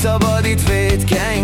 szabadít védkeny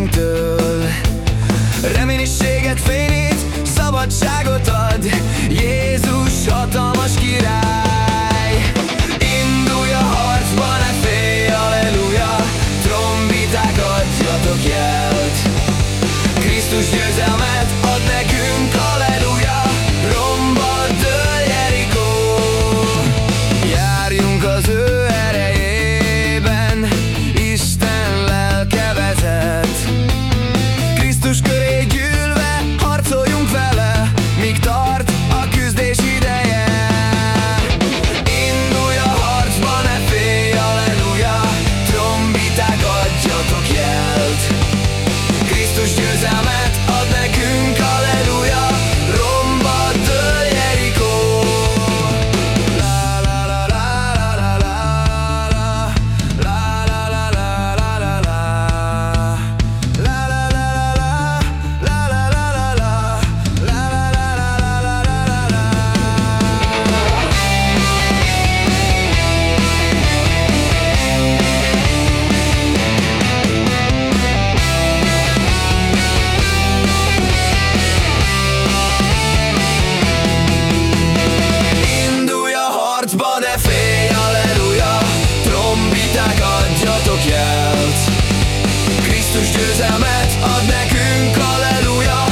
Jézus győzelmet ad nekünk, halleluja,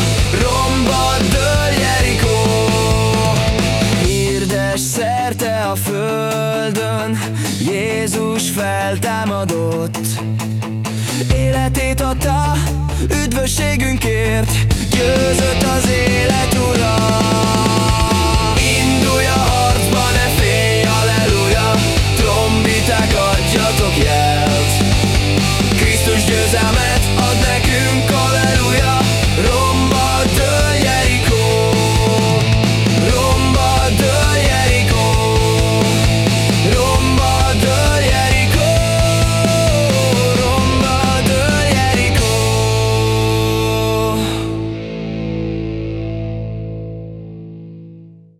romba dől Jerikó. Hirdes szerte a földön, Jézus feltámadott, életét adta üdvösségünkért, győzött az élet ura. Indulj a harcba, halleluja, trombiták adjatok jel. Krisztus győzelme